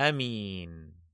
آمين.